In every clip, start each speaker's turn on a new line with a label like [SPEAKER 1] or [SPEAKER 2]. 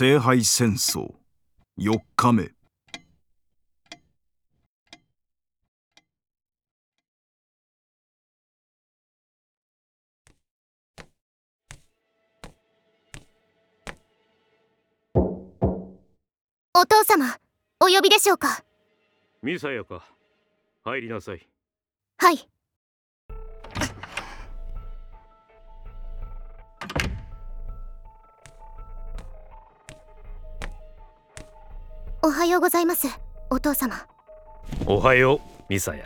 [SPEAKER 1] 聖杯戦争。4日目。
[SPEAKER 2] お父様お呼びでしょうか？
[SPEAKER 3] ミサヤか。入りなさい。
[SPEAKER 2] はいおはようございます。お父様。
[SPEAKER 3] おはようミサヤ。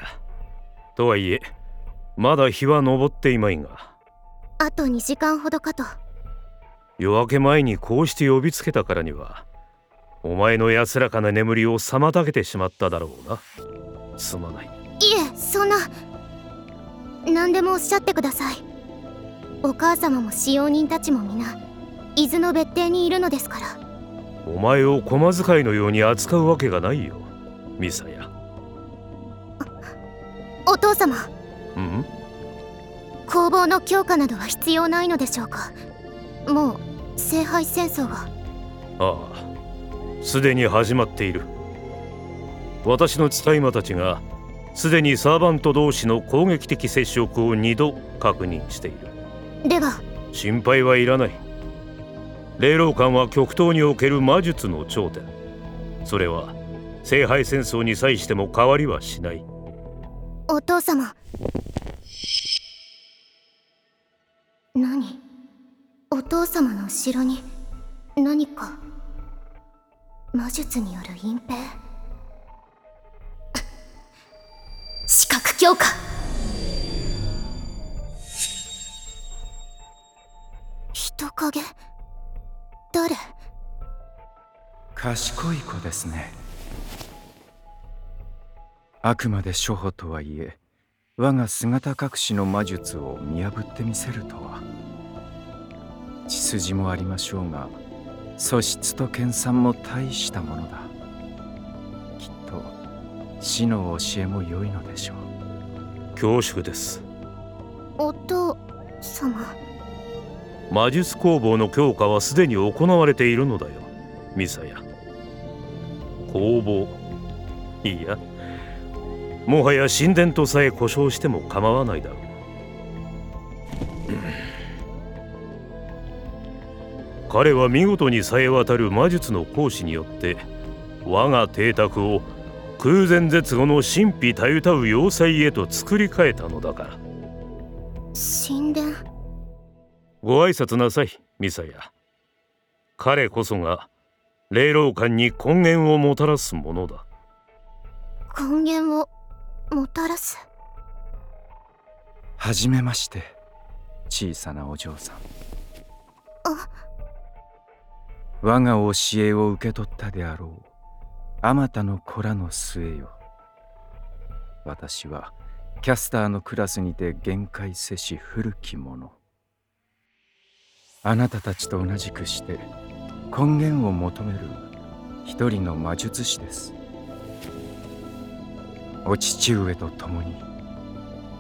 [SPEAKER 3] とはいえまだ日は昇っていまいが。
[SPEAKER 2] あと2時間ほどかと。
[SPEAKER 3] 夜明け前にこうして呼びつけたからにはお前の安らかな眠りを妨げてしまっただろうな。すまない。
[SPEAKER 2] いえそんな何でもおっしゃってください。お母様も使用人たちも皆伊豆の別邸にいるのですから
[SPEAKER 3] お前を駒使いのように扱うわけがないよミサヤ。
[SPEAKER 2] お父様。
[SPEAKER 3] うん？
[SPEAKER 2] 攻防の強化などは必要ないのでしょうか？もう聖杯戦争が
[SPEAKER 3] ああすでに始まっている。私の使い魔たちがすでにサーバント同士の攻撃的接触を2度確認している。
[SPEAKER 2] では。
[SPEAKER 3] 心配はいらない霊老館は極東における魔術の頂点。それは聖杯戦争に際しても変わりはしない。
[SPEAKER 2] お父様。何？お父様の後ろに何か？魔術による隠蔽？視覚強化。人影？誰
[SPEAKER 4] 賢い子ですね。あくまで初歩とはいえ我が姿隠しの魔術を見破ってみせるとは。血筋もありましょうが素質と研鑽も大したものだ。きっと死の教えも良いのでしょう。
[SPEAKER 3] 恐縮です。
[SPEAKER 2] お父様
[SPEAKER 3] 魔術工房の強化はすでに行われているのだよミサヤ。工房。いや。もはや神殿とさえ故障しても構わないだろう。彼は見事にさえ渡る魔術の行使によって我が邸宅を空前絶後の神秘たゆたう要塞へと作り変えたのだから。
[SPEAKER 2] 神殿？
[SPEAKER 3] ご挨拶なさいミサヤ。彼こそが霊老館に根源をもたらすものだ。
[SPEAKER 2] 根源をもたらす？
[SPEAKER 4] はじめまして小さなお嬢さん。
[SPEAKER 2] あ。
[SPEAKER 4] 我が教えを受け取ったであろうあまたの子らの末よ。私はキャスターのクラスにて限界せし古き者あなたたちと同じくして根源を求める一人の魔術師です。お父上と共に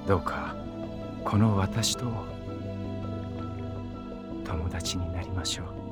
[SPEAKER 4] どうかこの私と友達になりましょう。